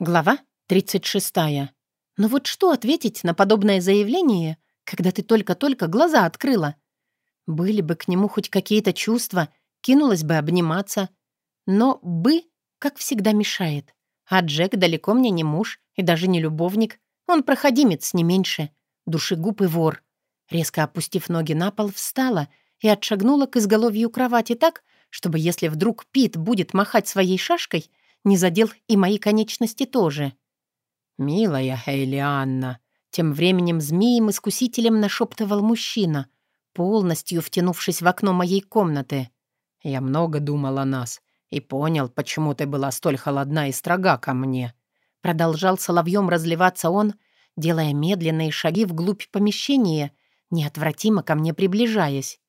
Глава 36. Ну вот что ответить на подобное заявление, когда ты только-только глаза открыла? Были бы к нему хоть какие-то чувства, кинулась бы обниматься. Но «бы», как всегда, мешает. А Джек далеко мне не муж и даже не любовник. Он проходимец, не меньше. Душегуб и вор. Резко опустив ноги на пол, встала и отшагнула к изголовью кровати так, чтобы если вдруг Пит будет махать своей шашкой — не задел и мои конечности тоже. «Милая Эйлианна», — тем временем змеем-искусителем нашептывал мужчина, полностью втянувшись в окно моей комнаты. «Я много думал о нас и понял, почему ты была столь холодна и строга ко мне». Продолжал соловьем разливаться он, делая медленные шаги вглубь помещения, неотвратимо ко мне приближаясь.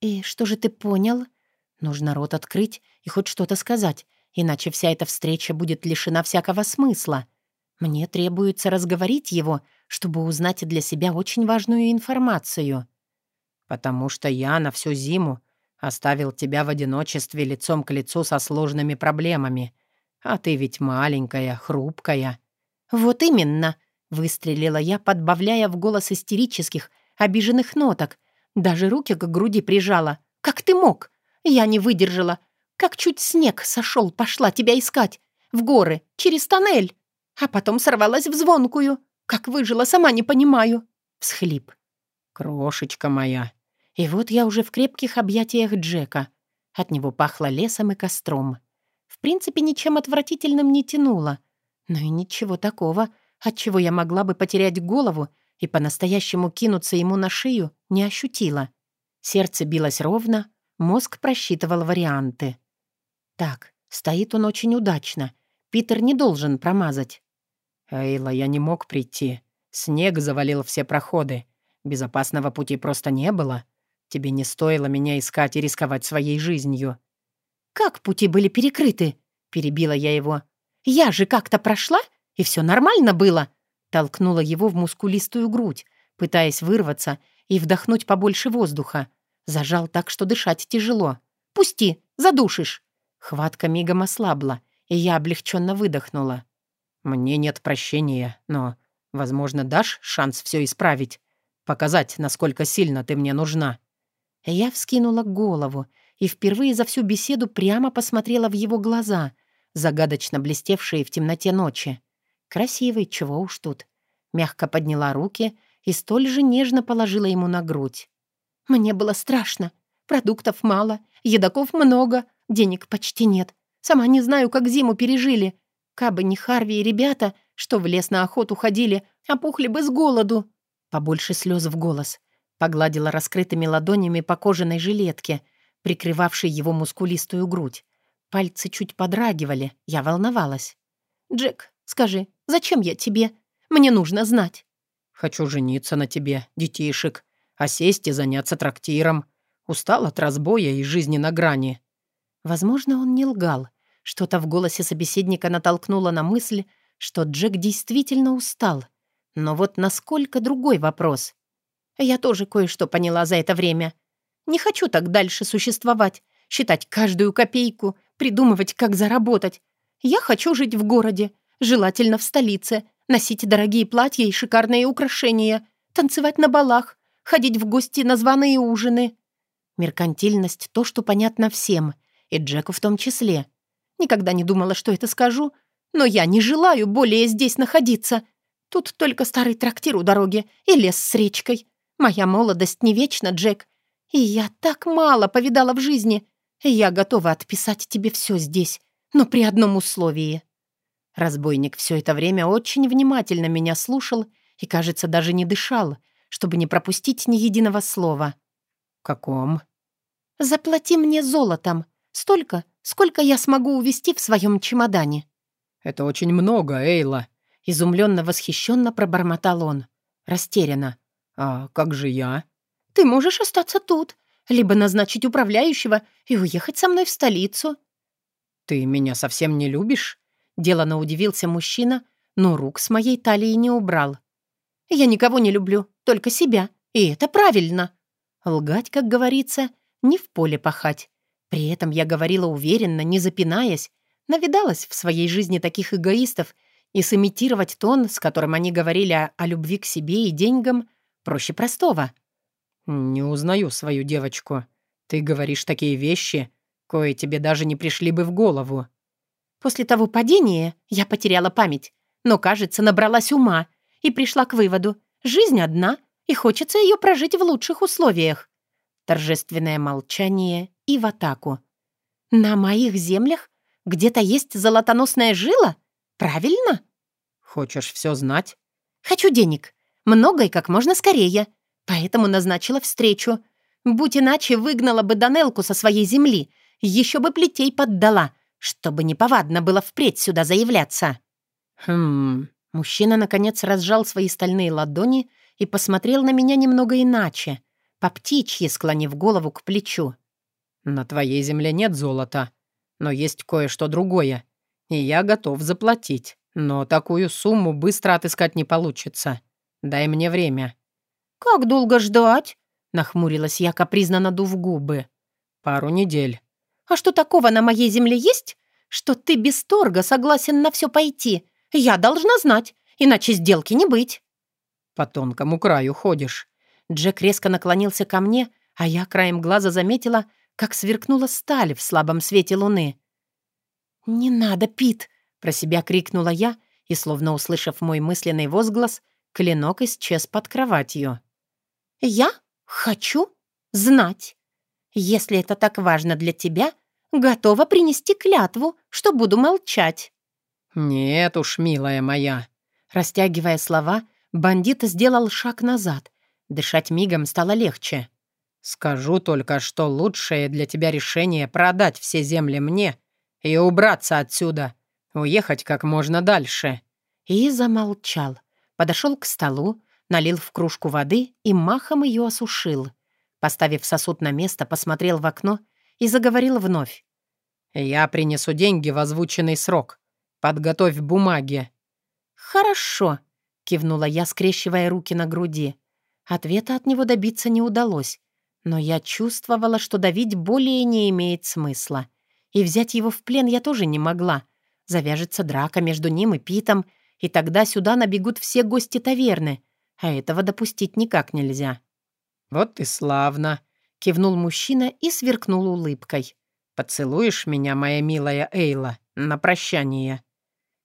«И что же ты понял? Нужно рот открыть и хоть что-то сказать, иначе вся эта встреча будет лишена всякого смысла. Мне требуется разговорить его, чтобы узнать для себя очень важную информацию. «Потому что я на всю зиму оставил тебя в одиночестве лицом к лицу со сложными проблемами. А ты ведь маленькая, хрупкая». «Вот именно», — выстрелила я, подбавляя в голос истерических, обиженных ноток. Даже руки к груди прижала. «Как ты мог? Я не выдержала. Как чуть снег сошел, пошла тебя искать. В горы, через тоннель. А потом сорвалась в звонкую. Как выжила, сама не понимаю. Всхлип. Крошечка моя. И вот я уже в крепких объятиях Джека. От него пахло лесом и костром. В принципе, ничем отвратительным не тянуло. Но и ничего такого, от чего я могла бы потерять голову и по-настоящему кинуться ему на шею, не ощутила. Сердце билось ровно, мозг просчитывал варианты. Так, стоит он очень удачно. Питер не должен промазать. «Эйла, я не мог прийти. Снег завалил все проходы. Безопасного пути просто не было. Тебе не стоило меня искать и рисковать своей жизнью». «Как пути были перекрыты?» — перебила я его. «Я же как-то прошла, и все нормально было!» Толкнула его в мускулистую грудь, пытаясь вырваться и вдохнуть побольше воздуха. Зажал так, что дышать тяжело. «Пусти, задушишь!» Хватка мигом ослабла, и я облегченно выдохнула. «Мне нет прощения, но, возможно, дашь шанс все исправить? Показать, насколько сильно ты мне нужна?» Я вскинула голову и впервые за всю беседу прямо посмотрела в его глаза, загадочно блестевшие в темноте ночи. Красивый, чего уж тут. Мягко подняла руки и столь же нежно положила ему на грудь. «Мне было страшно. Продуктов мало, едоков много, Денег почти нет. Сама не знаю, как зиму пережили. Кабы не Харви и ребята, что в лес на охоту ходили, опухли бы с голоду. Побольше слез в голос. Погладила раскрытыми ладонями по кожаной жилетке, прикрывавшей его мускулистую грудь. Пальцы чуть подрагивали, я волновалась. «Джек, скажи, зачем я тебе? Мне нужно знать». «Хочу жениться на тебе, детишек, а сесть и заняться трактиром. Устал от разбоя и жизни на грани». Возможно, он не лгал. Что-то в голосе собеседника натолкнуло на мысль, что Джек действительно устал. Но вот насколько другой вопрос. Я тоже кое-что поняла за это время. Не хочу так дальше существовать, считать каждую копейку, придумывать, как заработать. Я хочу жить в городе, желательно в столице, носить дорогие платья и шикарные украшения, танцевать на балах, ходить в гости на званые ужины. Меркантильность — то, что понятно всем — и Джеку в том числе. Никогда не думала, что это скажу, но я не желаю более здесь находиться. Тут только старый трактир у дороги и лес с речкой. Моя молодость не вечна, Джек. И я так мало повидала в жизни. Я готова отписать тебе все здесь, но при одном условии. Разбойник все это время очень внимательно меня слушал и, кажется, даже не дышал, чтобы не пропустить ни единого слова. «Каком?» «Заплати мне золотом. Столько, сколько я смогу увезти в своем чемодане». «Это очень много, Эйла», — изумленно восхищенно пробормотал он. Растерянно. «А как же я?» «Ты можешь остаться тут, либо назначить управляющего и уехать со мной в столицу». «Ты меня совсем не любишь?» Делано удивился мужчина, но рук с моей талии не убрал. «Я никого не люблю, только себя, и это правильно». Лгать, как говорится, не в поле пахать. При этом я говорила уверенно, не запинаясь, Навидалась в своей жизни таких эгоистов, и сымитировать тон, с которым они говорили о, о любви к себе и деньгам, проще простого. «Не узнаю свою девочку. Ты говоришь такие вещи, кое тебе даже не пришли бы в голову». После того падения я потеряла память, но, кажется, набралась ума и пришла к выводу. Жизнь одна, и хочется ее прожить в лучших условиях. Торжественное молчание и в атаку. На моих землях где-то есть золотоносная жила? Правильно? Хочешь все знать? Хочу денег. Много и как можно скорее. Поэтому назначила встречу. Будь иначе, выгнала бы Данелку со своей земли. Еще бы плетей поддала, чтобы неповадно было впредь сюда заявляться. Хм... Мужчина, наконец, разжал свои стальные ладони и посмотрел на меня немного иначе, по птичьи склонив голову к плечу. «На твоей земле нет золота, но есть кое-что другое, и я готов заплатить, но такую сумму быстро отыскать не получится. Дай мне время». «Как долго ждать?» — нахмурилась я, капризно надув губы. «Пару недель». «А что такого на моей земле есть, что ты без торга согласен на все пойти?» «Я должна знать, иначе сделки не быть». «По тонкому краю ходишь». Джек резко наклонился ко мне, а я краем глаза заметила, как сверкнула сталь в слабом свете луны. «Не надо, Пит!» — про себя крикнула я, и, словно услышав мой мысленный возглас, клинок исчез под кроватью. «Я хочу знать. Если это так важно для тебя, готова принести клятву, что буду молчать». «Нет уж, милая моя». Растягивая слова, бандит сделал шаг назад. Дышать мигом стало легче. «Скажу только, что лучшее для тебя решение — продать все земли мне и убраться отсюда, уехать как можно дальше». И замолчал. Подошел к столу, налил в кружку воды и махом ее осушил. Поставив сосуд на место, посмотрел в окно и заговорил вновь. «Я принесу деньги в озвученный срок. Подготовь бумаги». «Хорошо», — кивнула я, скрещивая руки на груди. Ответа от него добиться не удалось, но я чувствовала, что давить более не имеет смысла. И взять его в плен я тоже не могла. Завяжется драка между ним и Питом, и тогда сюда набегут все гости таверны, а этого допустить никак нельзя. «Вот и славно», — кивнул мужчина и сверкнул улыбкой. «Поцелуешь меня, моя милая Эйла, на прощание?»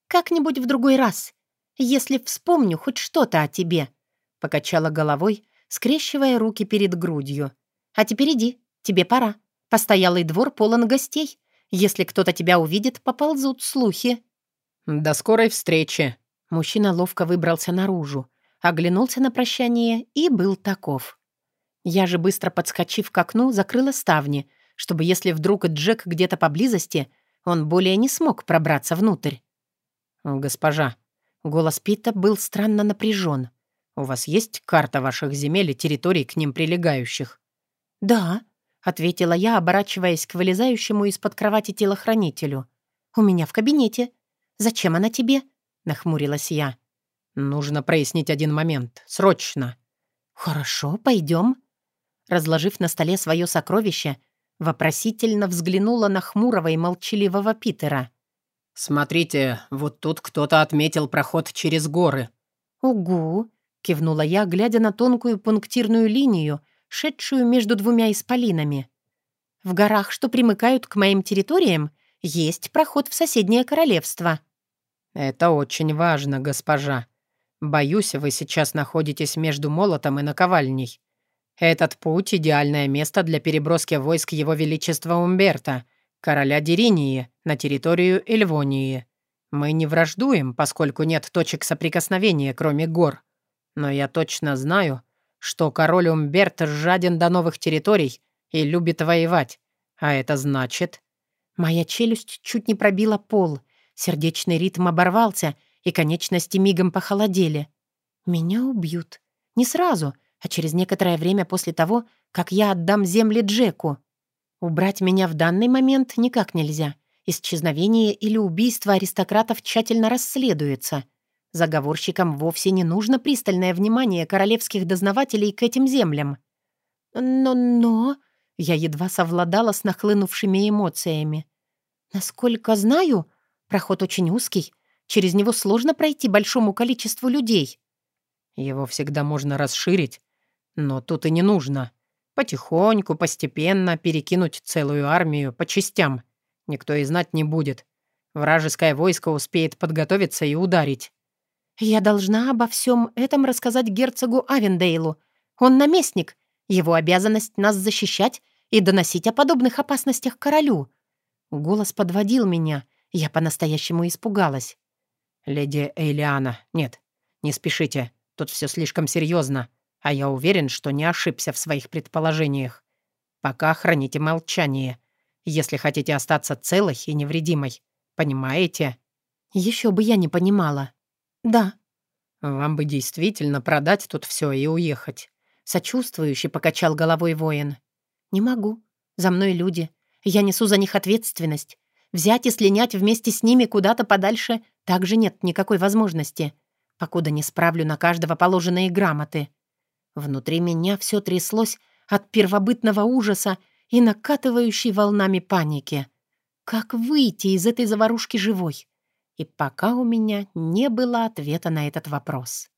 «Как-нибудь в другой раз, если вспомню хоть что-то о тебе», — покачала головой, скрещивая руки перед грудью. «А теперь иди, тебе пора. Постоялый двор полон гостей. Если кто-то тебя увидит, поползут слухи». «До скорой встречи!» Мужчина ловко выбрался наружу, оглянулся на прощание и был таков. Я же, быстро подскочив к окну, закрыла ставни, чтобы, если вдруг Джек где-то поблизости, он более не смог пробраться внутрь. «Госпожа». Голос Пита был странно напряжен. «У вас есть карта ваших земель и территорий к ним прилегающих?» «Да», — ответила я, оборачиваясь к вылезающему из-под кровати телохранителю. «У меня в кабинете. Зачем она тебе?» — нахмурилась я. «Нужно прояснить один момент. Срочно». «Хорошо, пойдем». Разложив на столе свое сокровище, вопросительно взглянула на хмурого и молчаливого Питера. «Смотрите, вот тут кто-то отметил проход через горы». «Угу», — кивнула я, глядя на тонкую пунктирную линию, шедшую между двумя исполинами. «В горах, что примыкают к моим территориям, есть проход в соседнее королевство». «Это очень важно, госпожа. Боюсь, вы сейчас находитесь между молотом и наковальней. Этот путь — идеальное место для переброски войск Его Величества Умберта, короля Деринии, на территорию Эльвонии. Мы не враждуем, поскольку нет точек соприкосновения, кроме гор. Но я точно знаю, что король Умберт жаден до новых территорий и любит воевать. А это значит... Моя челюсть чуть не пробила пол, сердечный ритм оборвался, и конечности мигом похолодели. Меня убьют. Не сразу, а через некоторое время после того, как я отдам земли Джеку. Убрать меня в данный момент никак нельзя. Исчезновение или убийство аристократов тщательно расследуется. Заговорщикам вовсе не нужно пристальное внимание королевских дознавателей к этим землям. Но-но... Я едва совладала с нахлынувшими эмоциями. Насколько знаю, Проход очень узкий, через него сложно пройти большому количеству людей». «Его всегда можно расширить, но тут и не нужно. Потихоньку, постепенно перекинуть целую армию по частям. Никто и знать не будет. Вражеское войско успеет подготовиться и ударить». «Я должна обо всем этом рассказать герцогу Авендейлу. Он наместник. Его обязанность нас защищать и доносить о подобных опасностях королю». Голос подводил меня. Я по-настоящему испугалась. «Леди Эйлиана, нет, не спешите. Тут все слишком серьезно, а я уверен, что не ошибся в своих предположениях. Пока храните молчание, если хотите остаться целой и невредимой. Понимаете?» Еще бы я не понимала. «Да». «Вам бы действительно продать тут все и уехать», — сочувствующе покачал головой воин. «Не могу. За мной люди. Я несу за них ответственность. Взять и слинять вместе с ними куда-то подальше также нет никакой возможности, покуда не справлю на каждого положенные грамоты. Внутри меня все тряслось от первобытного ужаса и накатывающей волнами паники. Как выйти из этой заварушки живой? И пока у меня не было ответа на этот вопрос.